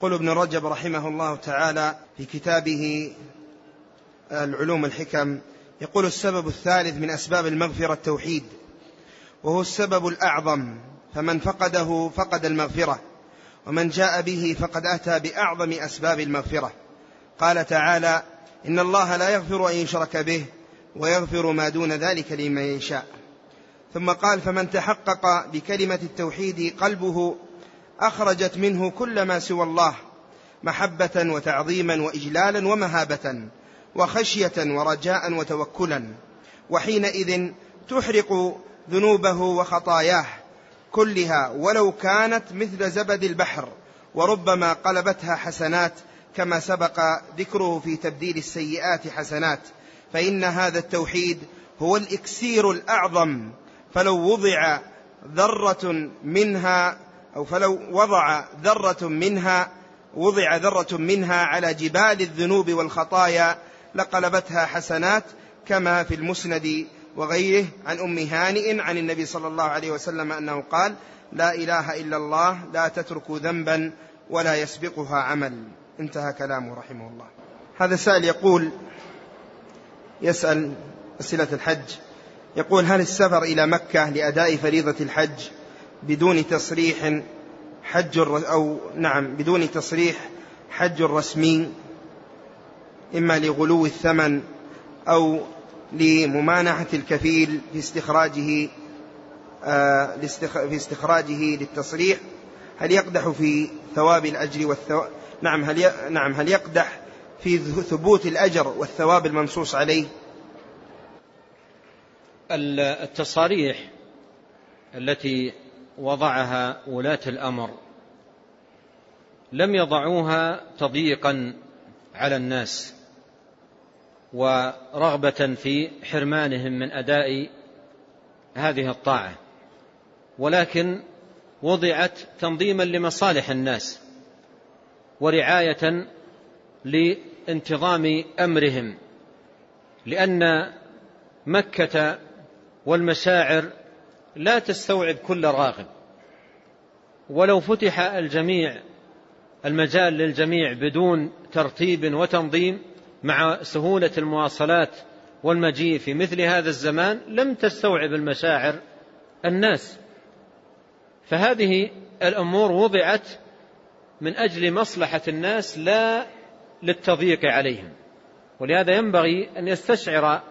يقول ابن رجب رحمه الله تعالى في كتابه العلوم الحكم يقول السبب الثالث من أسباب المغفرة التوحيد وهو السبب الأعظم فمن فقده فقد المغفرة ومن جاء به فقد أتى بأعظم أسباب المغفرة. قال تعالى إن الله لا يغفر أن يشرك به ويغفر ما دون ذلك لمن يشاء. ثم قال فمن تحقق بكلمة التوحيد قلبه أخرجت منه كل ما سوى الله محبة وتعظيما وإجلالا ومهابة وخشية ورجاء وتوكلا وحينئذ تحرق ذنوبه وخطاياه كلها ولو كانت مثل زبد البحر وربما قلبتها حسنات كما سبق ذكره في تبديل السيئات حسنات فإن هذا التوحيد هو الإكسير الأعظم فلو وضع ذرة منها أو فلو وضع ذرة منها وضع ذرة منها على جبال الذنوب والخطايا لقلبتها حسنات كما في المسند وغيره عن أم هانئ عن النبي صلى الله عليه وسلم أنه قال لا إله إلا الله لا تتركوا ذنبا ولا يسبقها عمل. انتهى كلامه رحمه الله. هذا سائل يقول يسأل أسئلة الحج يقول هل السفر إلى مكة لأداء فريضة الحج بدون تصريح حج أو نعم بدون تصريح حج رسمي إما لغلو الثمن أو لممانعة الكفيل في استخراجه آه، في استخراجه للتصريح. هل يقدح في ثواب الأجر والثواب نعم هل نعم هل يقدح في ثبوت الأجر والثواب المنصوص عليه؟ التصاريح التي وضعها ولاة الأمر. لم يضعوها تضييقا على الناس ورغبة في حرمانهم من أداء هذه الطاعة. ولكن وضعت تنظيما لمصالح الناس ورعاية لانتظام أمرهم لأن مكة والمشاعر لا تستوعب كل راغب. ولو فتح الجميع المجال للجميع بدون ترتيب وتنظيم مع سهولة المواصلات والمجيء في مثل هذا الزمان لم تستوعب المشاعر الناس. فهذه الأمور وضعت من أجل مصلحة الناس لا للتضييق عليهم. ولهذا ينبغي أن يستشعر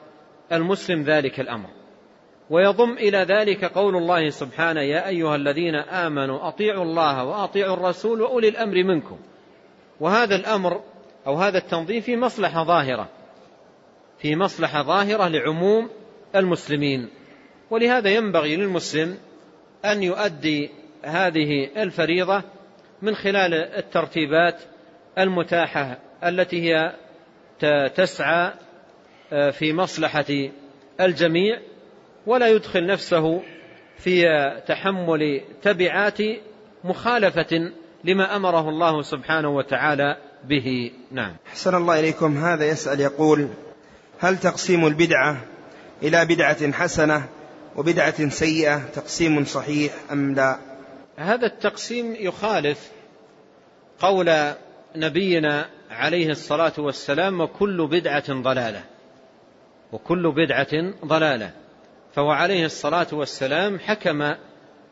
المسلم ذلك الأمر. ويضم إلى ذلك قول الله سبحانه يا أيها الذين آمنوا أطيعوا الله وأطيعوا الرسول وأولي الأمر منكم. وهذا الأمر أو هذا التنظيم في مصلحة ظاهرة في مصلحة ظاهرة لعموم المسلمين. ولهذا ينبغي للمسلم أن يؤدي هذه الفريضة من خلال الترتيبات المتاحة التي هي تسعى آه، في مصلحة الجميع. ولا يدخل نفسه في تحمل تبعات مخالفة لما أمره الله سبحانه وتعالى به. نعم. حسن الله إليكم. هذا يسأل يقول هل تقسيم البدعة إلى بدعة حسنة وبدعة سيئة تقسيم صحيح أم لا؟ هذا التقسيم يخالف قول نبينا عليه الصلاة والسلام وكل بدعة ضلالة. وكل بدعة ضلالة. فهو عليه الصلاة والسلام حكم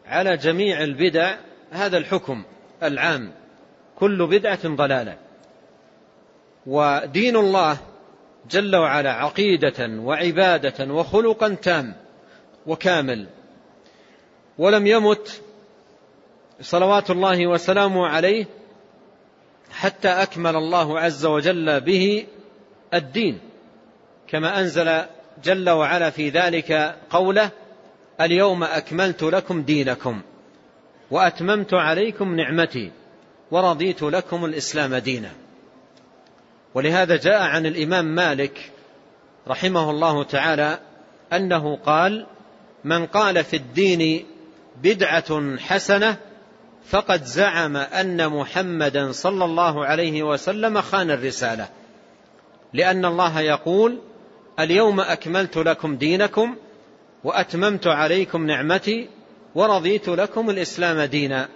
على جميع البدع هذا الحكم العام. كل بدعة ضلالة. ودين الله جل وعلا عقيدة وعبادة وخلقا تام وكامل. ولم يمت صلوات الله وسلامه عليه حتى أكمل الله عز وجل به الدين. كما أنزل جل وعلا في ذلك قوله اليوم أكملت لكم دينكم وأتممت عليكم نعمتي ورضيت لكم الإسلام دينا. ولهذا جاء عن الإمام مالك رحمه الله تعالى أنه قال من قال في الدين بدعة حسنة فقد زعم أن محمدا صلى الله عليه وسلم خان الرسالة لأن الله يقول اليوم أكملت لكم دينكم وأتممت عليكم نعمتي ورضيت لكم الإسلام دينا.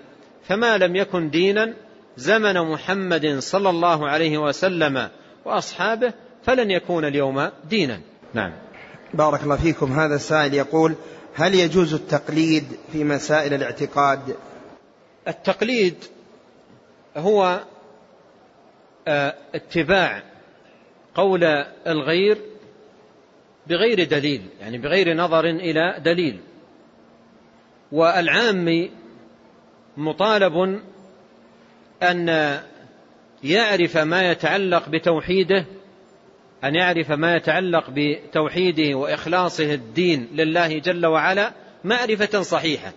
فما لم يكن دينا زمن محمد صلى الله عليه وسلم وأصحابه فلن يكون اليوم دينا. نعم. بارك الله فيكم. هذا السائل يقول هل يجوز التقليد في مسائل الاعتقاد؟ التقليد هو آه، اتباع قول الغير بغير دليل يعني بغير نظر إلى دليل. والعام مطالب أن يعرف ما يتعلق بتوحيده أن يعرف ما يتعلق بتوحيده وإخلاصه الدين لله جل وعلا معرفة صحيحة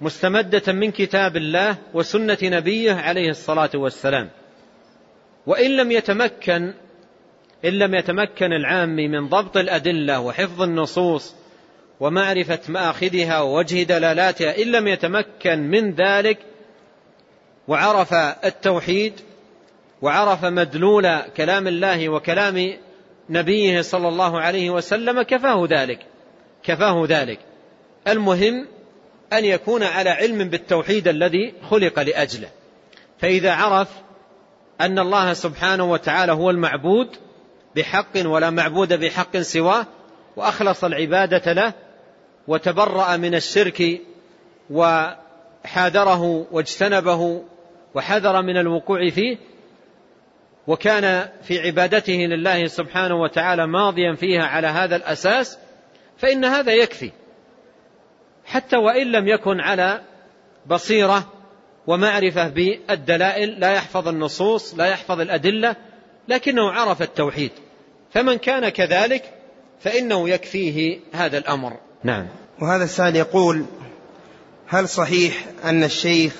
مستمدة من كتاب الله وسنة نبيه عليه الصلاة والسلام. وإن لم يتمكن إن لم يتمكن العام من ضبط الأدلة وحفظ النصوص ومعرفة مآخذها ووجه دلالاتها إن لم يتمكن من ذلك وعرف التوحيد وعرف مدلول كلام الله وكلام نبيه صلى الله عليه وسلم كفاه ذلك كفاه ذلك. المهم أن يكون على علم بالتوحيد الذي خلق لأجله. فإذا عرف أن الله سبحانه وتعالى هو المعبود بحق ولا معبود بحق سواه وأخلص العبادة له وتبرأ من الشرك وحاذره واجتنبه وحذر من الوقوع فيه وكان في عبادته لله سبحانه وتعالى ماضيا فيها على هذا الأساس فإن هذا يكفي. حتى وإن لم يكن على بصيرة ومعرفة بالدلائل لا يحفظ النصوص لا يحفظ الأدلة لكنه عرف التوحيد. فمن كان كذلك فإنه يكفيه هذا الأمر. نعم. وهذا السائل يقول هل صحيح أن الشيخ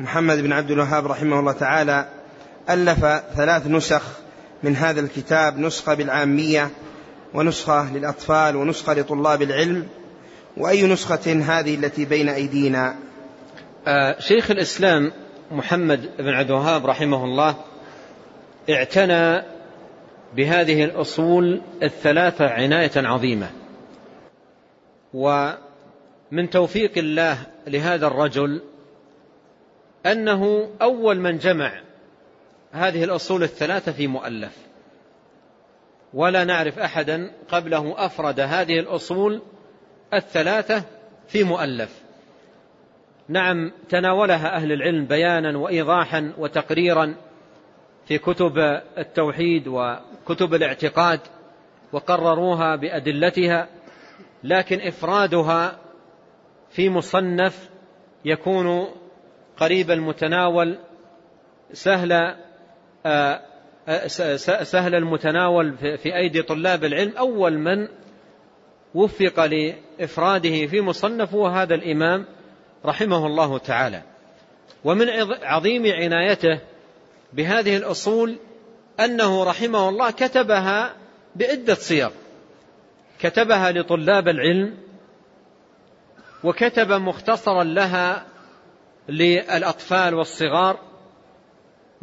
محمد بن عبد الوهاب رحمه الله تعالى ألف ثلاث نسخ من هذا الكتاب نسخة بالعامية ونسخة للأطفال ونسخة لطلاب العلم؟ وأي نسخة هذه التي بين أيدينا؟ آه شيخ الإسلام محمد بن عبد الوهاب رحمه الله اعتنى بهذه الأصول الثلاثة عناية عظيمة. ومن توفيق الله لهذا الرجل أنه أول من جمع هذه الأصول الثلاثة في مؤلف. ولا نعرف أحدا قبله أفرد هذه الأصول الثلاثة في مؤلف. نعم تناولها أهل العلم بيانا وإيضاحا وتقريرا في كتب التوحيد وكتب الاعتقاد وقرروها بأدلتها لكن إفرادها في مصنف يكون قريب المتناول سهل آه، آه، سهل المتناول في أيدي طلاب العلم. أول من وفق لإفراده في مصنف هو هذا الإمام رحمه الله تعالى. ومن عظيم عنايته بهذه الأصول أنه رحمه الله كتبها بعدة صيغ كتبها لطلاب العلم وكتب مختصرا لها للأطفال والصغار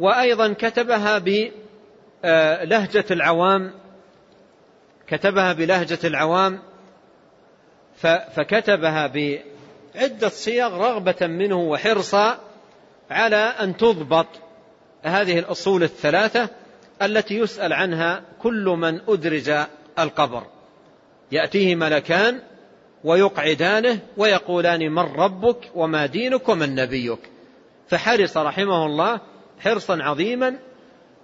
وأيضا كتبها بلهجة العوام. كتبها بلهجة العوام فكتبها بعدة صيغ رغبة منه وحرصا على أن تضبط. هذه الأصول الثلاثة التي يسأل عنها كل من أدرج القبر. يأتيه ملكان ويقعدانه ويقولان من ربك وما دينك ومن نبيك. فحرص رحمه الله حرصا عظيما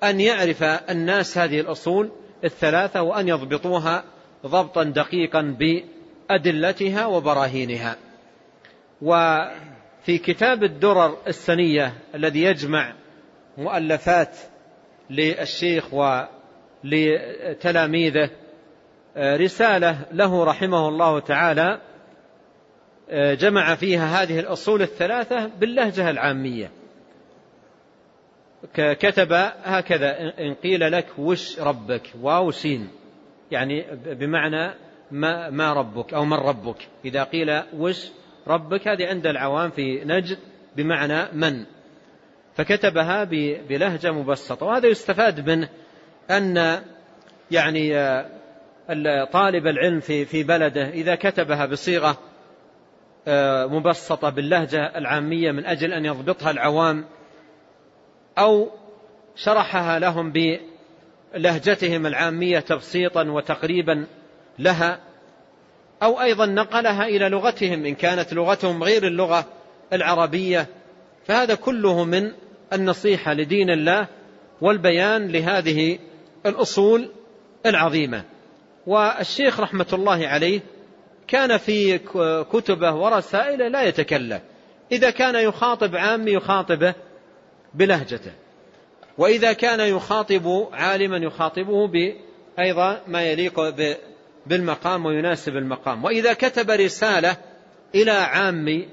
أن يعرف الناس هذه الأصول الثلاثة وأن يضبطوها ضبطا دقيقا بأدلتها وبراهينها. وفي كتاب الدرر السنية الذي يجمع مؤلفات للشيخ ولتلاميذه. رسالة له رحمه الله تعالى جمع فيها هذه الأصول الثلاثة باللهجة العامية. كتب هكذا إن قيل لك وش ربك؟ واو سين. يعني بمعنى ما, ما ربك أو من ربك. إذا قيل وش ربك هذه عند العوام في نجد بمعنى من. فكتبها بلهجة مبسطة. وهذا يستفاد منه أن يعني طالب العلم في في بلده إذا كتبها بصيغة آه، مبسطة باللهجة العامية من أجل أن يضبطها العوام أو شرحها لهم بلهجتهم العامية تبسيطا وتقريبا لها أو أيضا نقلها إلى لغتهم إن كانت لغتهم غير اللغة العربية فهذا كله من النصيحة لدين الله والبيان لهذه الأصول العظيمة. والشيخ رحمة الله عليه كان في كتبه ورسائله لا يتكلم إذا كان يخاطب عامي يخاطبه بلهجته. وإذا كان يخاطب عالما يخاطبه بأيضا ما يليق بالمقام ويناسب المقام. وإذا كتب رسالة إلى عامي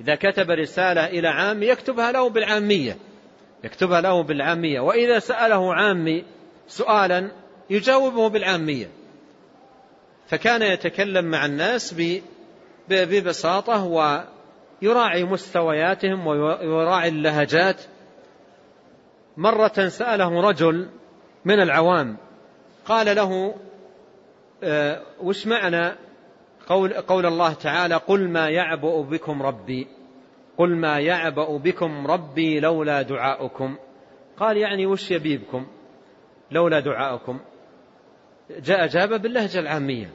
إذا كتب رسالة إلى عامي يكتبها له بالعامية. يكتبها له بالعامية. وإذا سأله عامي سؤالا يجاوبه بالعامية. فكان يتكلم مع الناس ببساطة ويراعي مستوياتهم ويراعي اللهجات. مرة سأله رجل من العوام قال له آه، وش معنى قول, قول الله تعالى قل ما يعبأ بكم ربي قل ما يعبأ بكم ربي لولا دعاؤكم قال يعني وش يبي بكم لولا دعاؤكم جاء أجاب باللهجة العامية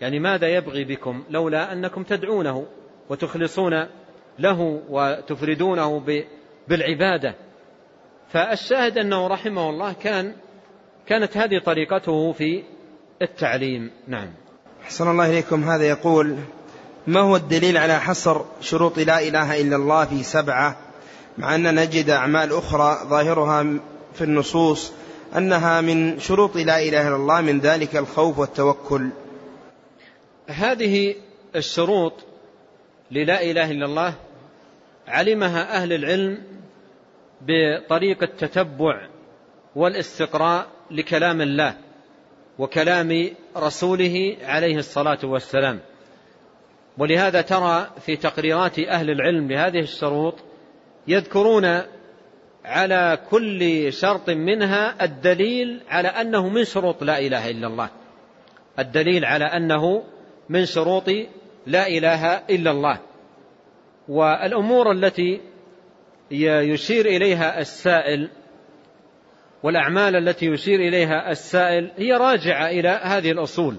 يعني ماذا يبغي بكم لولا أنكم تدعونه وتخلصون له وتفردونه بالعبادة فالشاهد أنه رحمه الله كان كانت هذه طريقته في التعليم. نعم. حسن الله إليكم. هذا يقول ما هو الدليل على حصر شروط لا إله إلا الله في سبعة؟ مع أن نجد أعمال أخرى ظاهرها في النصوص أنها من شروط لا إله إلا الله من ذلك الخوف والتوكل. هذه الشروط للا إله إلا الله علمها أهل العلم بطريق التتبع والاستقراء لكلام الله. وكلام رسوله عليه الصلاة والسلام. ولهذا ترى في تقريرات أهل العلم لهذه الشروط يذكرون على كل شرط منها الدليل على أنه من شروط لا إله إلا الله. الدليل على أنه من شروط لا إله إلا الله. والأمور التي يشير إليها السائل والأعمال التي يشير إليها السائل هي راجعة إلى هذه الأصول.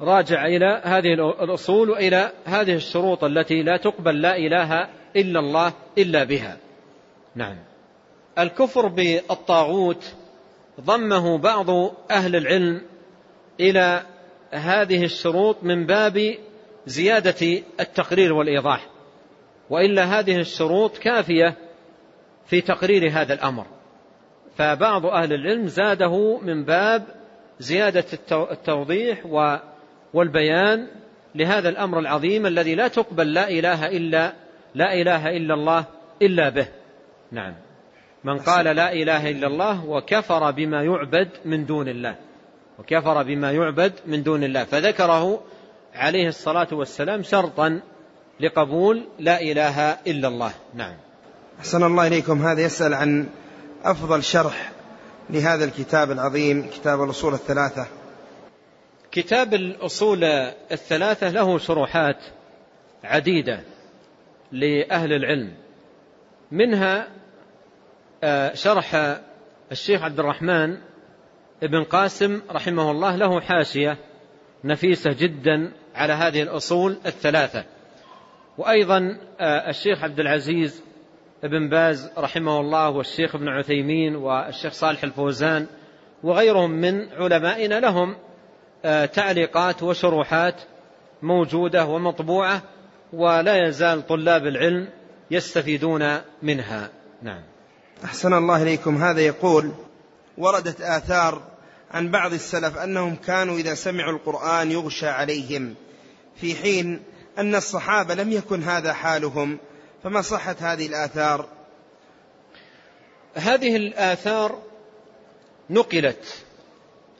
راجع إلى هذه الأصول وإلى هذه الشروط التي لا تقبل لا إله إلا الله إلا بها. نعم. الكفر بالطاغوت ضمه بعض أهل العلم إلى هذه الشروط من باب زيادة التقرير والإيضاح وإلا هذه الشروط كافية في تقرير هذا الأمر. فبعض أهل العلم زاده من باب زيادة التوضيح والبيان لهذا الأمر العظيم الذي لا تقبل لا إله إلا لا إله إلا الله إلا به. نعم. من قال لا إله إلا الله وكفر بما يعبد من دون الله. وكفر بما يعبد من دون الله. فذكره عليه الصلاة والسلام شرطا لقبول لا إله إلا الله. نعم. أحسن الله إليكم. هذا يسأل عن أفضل شرح لهذا الكتاب العظيم كتاب الأصول الثلاثة. كتاب الأصول الثلاثة له شروحات عديدة لأهل العلم. منها آه، شرح الشيخ عبد الرحمن ابن قاسم رحمه الله له حاشية نفيسة جدا على هذه الأصول الثلاثة. وأيضا آه، الشيخ عبد العزيز ابن باز رحمه الله والشيخ ابن عثيمين والشيخ صالح الفوزان وغيرهم من علمائنا لهم آه، تعليقات وشروحات موجودة ومطبوعة ولا يزال طلاب العلم يستفيدون منها. نعم. أحسن الله إليكم. هذا يقول وردت آثار عن بعض السلف أنهم كانوا إذا سمعوا القرآن يغشى عليهم في حين أن الصحابة لم يكن هذا حالهم. فما صحة هذه الآثار؟ هذه الآثار نقلت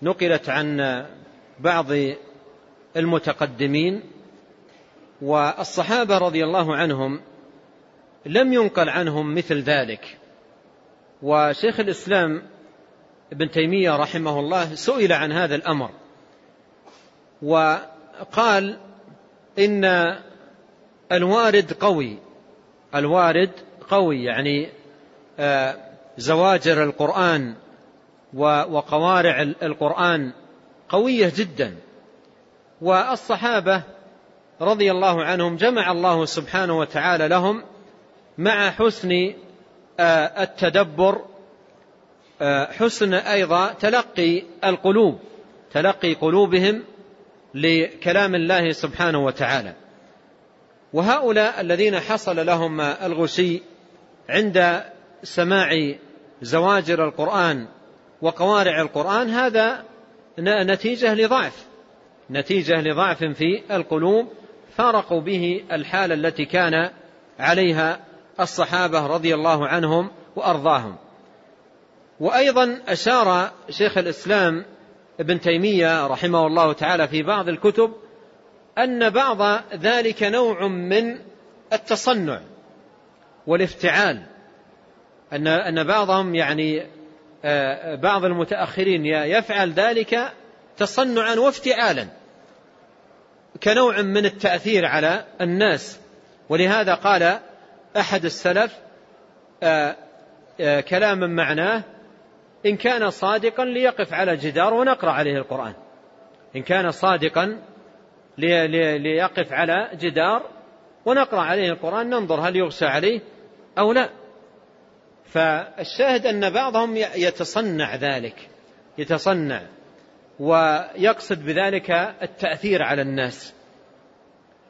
نقلت عن بعض المتقدمين والصحابة رضي الله عنهم لم ينقل عنهم مثل ذلك. وشيخ الإسلام ابن تيمية رحمه الله سئل عن هذا الأمر وقال إن الوارد قوي الوارد قوي يعني آه، زواجر القرآن وقوارع القرآن قوية جدا. والصحابة رضي الله عنهم جمع الله سبحانه وتعالى لهم مع حسن آه، التدبر آه، حسن أيضا تلقي القلوب تلقي قلوبهم لكلام الله سبحانه وتعالى. وهؤلاء الذين حصل لهم الغشي عند سماع زواجر القرآن وقوارع القرآن هذا نتيجة لضعف نتيجة لضعف في القلوب. فارقوا به الحالة التي كان عليها الصحابة رضي الله عنهم وأرضاهم. وأيضا أشار شيخ الإسلام ابن تيمية رحمه الله تعالى في بعض الكتب أن بعض ذلك نوع من التصنع والافتعال. أن أن بعضهم يعني آه، بعض المتأخرين يفعل ذلك تصنعا وافتعالا كنوع من التأثير على الناس. ولهذا قال أحد السلف آه، آه، كلاما معناه إن كان صادقا ليقف على جدار ونقرأ عليه القرآن. إن كان صادقا ليقف على جدار ونقرأ عليه القرآن ننظر هل يغشى عليه أو لا. فالشاهد أن بعضهم يتصنع ذلك يتصنع ويقصد بذلك التأثير على الناس.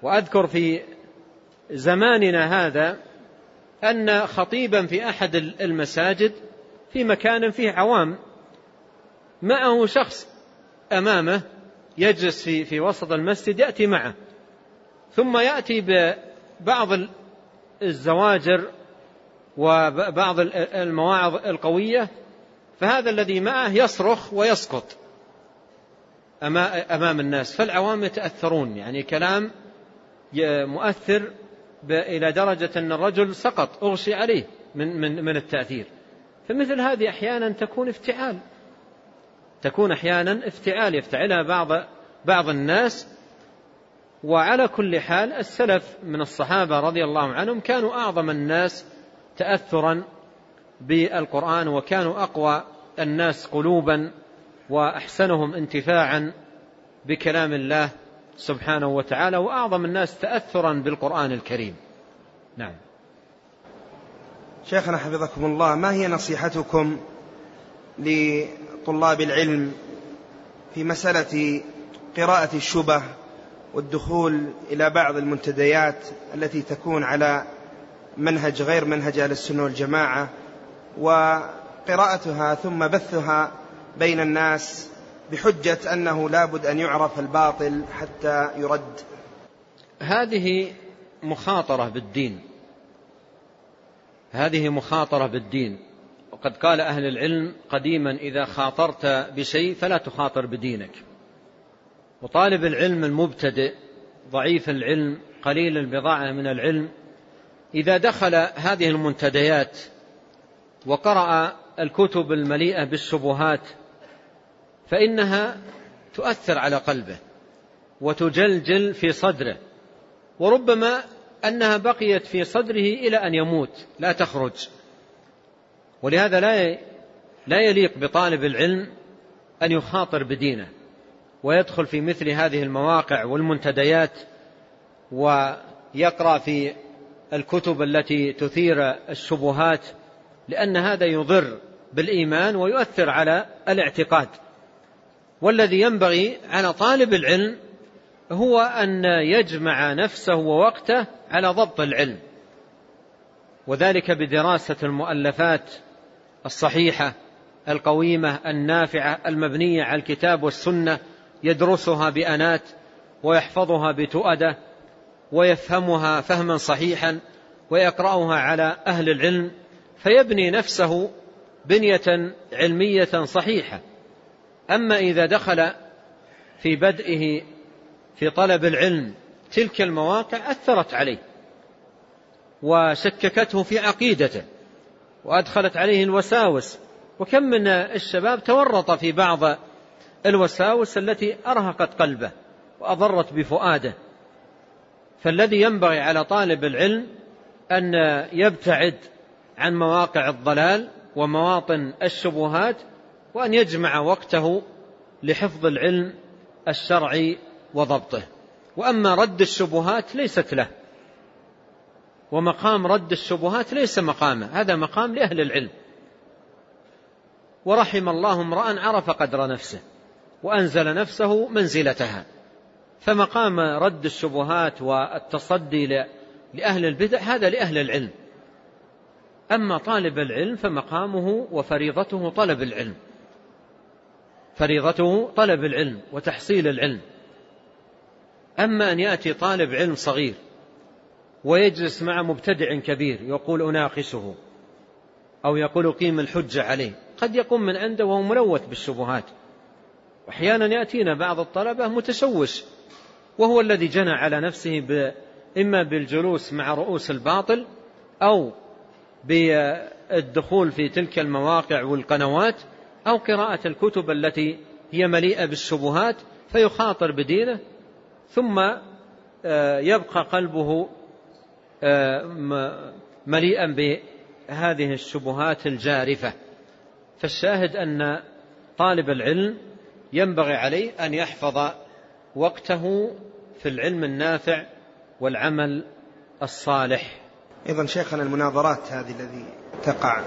وأذكر في زماننا هذا أن خطيبا في أحد المساجد في مكان فيه عوام معه شخص أمامه يجلس في في وسط المسجد يأتي معه. ثم يأتي ببعض الزواجر وبعض المواعظ القوية فهذا الذي معه يصرخ ويسقط أمام الناس. فالعوام يتأثرون يعني كلام مؤثر إلى درجة أن الرجل سقط أغشي عليه من, من, من التأثير. فمثل هذه أحيانا تكون افتعال. تكون أحيانا افتعال يفتعلها بعض بعض الناس. وعلى كل حال السلف من الصحابة رضي الله عنهم كانوا أعظم الناس تأثرا بالقرآن وكانوا أقوى الناس قلوبا وأحسنهم انتفاعا بكلام الله سبحانه وتعالى وأعظم الناس تأثرا بالقرآن الكريم. نعم. شيخنا حفظكم الله ما هي نصيحتكم لطلاب العلم في مسألة قراءة الشبه والدخول إلى بعض المنتديات التي تكون على منهج غير منهج أهل السنة والجماعة وقراءتها ثم بثها بين الناس بحجة أنه لابد أن يعرف الباطل حتى يرد. هذه مخاطرة بالدين. هذه مخاطرة بالدين. وقد قال أهل العلم قديما إذا خاطرت بشيء فلا تخاطر بدينك. وطالب العلم المبتدئ ضعيف العلم قليل البضاعة من العلم إذا دخل هذه المنتديات وقرأ الكتب المليئة بالشبهات فإنها تؤثر على قلبه وتجلجل في صدره وربما أنها بقيت في صدره إلى أن يموت لا تخرج. ولهذا لا لا يليق بطالب العلم أن يخاطر بدينه ويدخل في مثل هذه المواقع والمنتديات ويقرأ في الكتب التي تثير الشبهات لأن هذا يضر بالإيمان ويؤثر على الاعتقاد. والذي ينبغي على طالب العلم هو أن يجمع نفسه ووقته على ضبط العلم وذلك بدراسة المؤلفات الصحيحة القويمة النافعة المبنية على الكتاب والسنة يدرسها بأنات ويحفظها بتؤدة ويفهمها فهما صحيحا ويقرأها على أهل العلم فيبني نفسه بنية علمية صحيحة. أما إذا دخل في بدئه في طلب العلم تلك المواقع أثرت عليه وشككته في عقيدته. وأدخلت عليه الوساوس. وكم من الشباب تورط في بعض الوساوس التي أرهقت قلبه وأضرت بفؤاده. فالذي ينبغي على طالب العلم أن يبتعد عن مواقع الضلال ومواطن الشبهات وأن يجمع وقته لحفظ العلم الشرعي وضبطه. وأما رد الشبهات ليست له. ومقام رد الشبهات ليس مقامه هذا مقام لأهل العلم. ورحم الله امرأ عرف قدر نفسه وأنزل نفسه منزلتها. فمقام رد الشبهات والتصدي لأهل البدع هذا لأهل العلم. أما طالب العلم فمقامه وفريضته طلب العلم. فريضته طلب العلم وتحصيل العلم. أما أن يأتي طالب علم صغير ويجلس مع مبتدع كبير يقول أناقشه أو يقول قيم الحجة عليه. قد يقوم من عنده وهو ملوث بالشبهات. وأحيانا يأتينا بعض الطلبة متشوش وهو الذي جنى على نفسه ب إما بالجلوس مع رؤوس الباطل أو بالدخول في تلك المواقع والقنوات أو قراءة الكتب التي هي مليئة بالشبهات فيخاطر بدينه ثم آه، يبقى قلبه مليئا بهذه الشبهات الجارفة. فالشاهد أن طالب العلم ينبغي عليه أن يحفظ وقته في العلم النافع والعمل الصالح. أيضا شيخنا المناظرات هذه الذي تقع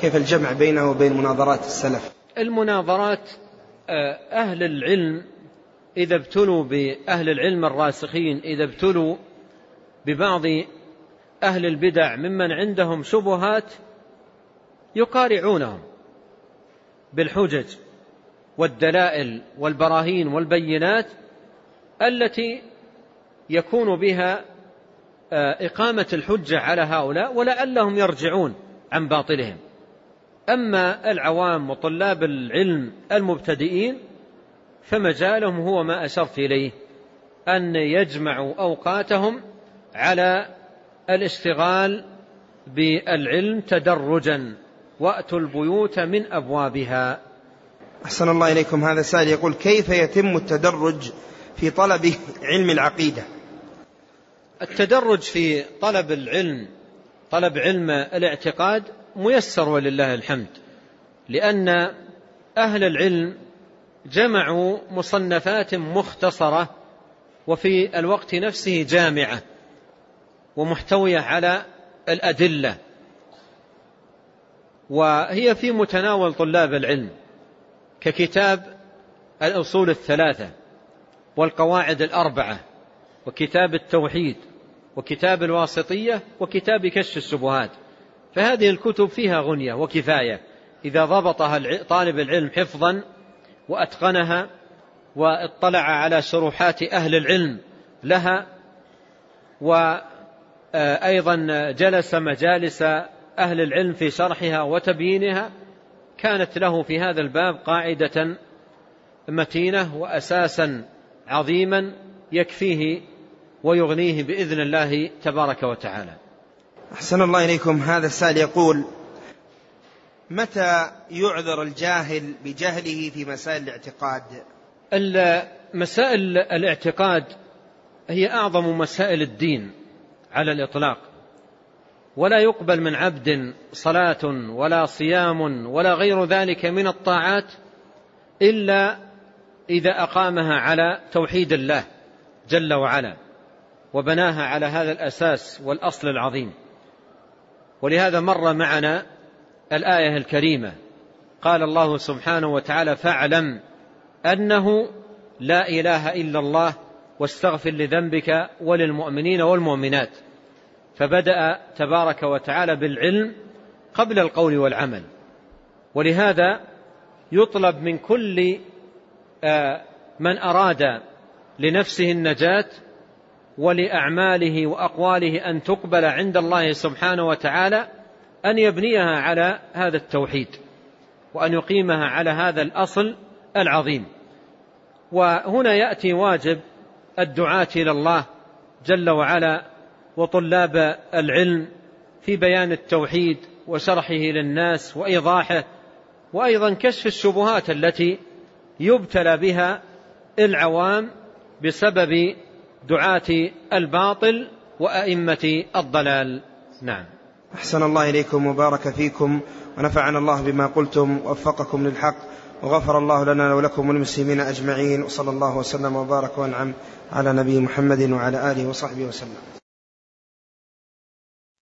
كيف الجمع بينه وبين مناظرات السلف؟ المناظرات آه، أهل العلم إذا ابتلوا بأهل العلم الراسخين إذا ابتلوا ببعض أهل البدع ممن عندهم شبهات يقارعونهم بالحجج والدلائل والبراهين والبينات التي يكون بها آه، إقامة الحجة على هؤلاء ولعلهم يرجعون عن باطلهم. أما العوام وطلاب العلم المبتدئين فمجالهم هو ما أشرت إليه أن يجمعوا أوقاتهم على الاشتغال بالعلم تدرجا وأتوا البيوت من أبوابها. أحسن الله إليكم. هذا سائل يقول كيف يتم التدرج في طلب علم العقيدة؟ التدرج في طلب العلم طلب علم الاعتقاد ميسر ولله الحمد لأن أهل العلم جمعوا مصنفات مختصرة وفي الوقت نفسه جامعة. ومحتوية على الأدلة. وهي في متناول طلاب العلم ككتاب الأصول الثلاثة والقواعد الأربعة وكتاب التوحيد وكتاب الواسطية وكتاب كشف الشبهات. فهذه الكتب فيها غنية وكفاية. إذا ضبطها طالب العلم حفظا وأتقنها وإطلع على شروحات أهل العلم لها وأيضا جلس مجالس أهل العلم في شرحها وتبيينها. كانت له في هذا الباب قاعدة متينة وأساسا عظيما يكفيه ويغنيه بإذن الله تبارك وتعالى. أحسن الله إليكم. هذا السائل يقول متى يعذر الجاهل بجهله في مسائل الاعتقاد؟ مسائل الاعتقاد هي أعظم مسائل الدين. على الإطلاق. ولا يقبل من عبد صلاة ولا صيام ولا غير ذلك من الطاعات إلا إذا أقامها على توحيد الله جل وعلا وبناها على هذا الأساس والأصل العظيم. ولهذا مر معنا الآية الكريمة. قال الله سبحانه وتعالى فاعلم أنه لا إله إلا الله واستغفر لذنبك وللمؤمنين والمؤمنات. فبدأ تبارك وتعالى بالعلم قبل القول والعمل. ولهذا يطلب من كل آه، من أراد لنفسه النجاة ولأعماله وأقواله أن تقبل عند الله سبحانه وتعالى أن يبنيها على هذا التوحيد وأن يقيمها على هذا الأصل العظيم. وهنا يأتي واجب الدعاة إلى الله جل وعلا وطلاب العلم في بيان التوحيد وشرحه للناس وإيضاحه وأيضا كشف الشبهات التي يبتلى بها العوام بسبب دعاة الباطل وأئمة الضلال. نعم. أحسن الله إليكم وبارك فيكم ونفعنا الله بما قلتم ووفقكم للحق وغفر الله لنا ولكم والمسلمين أجمعين وصلى الله وسلم وبارك وأنعم على نبي محمد وعلى آله وصحبه وسلم.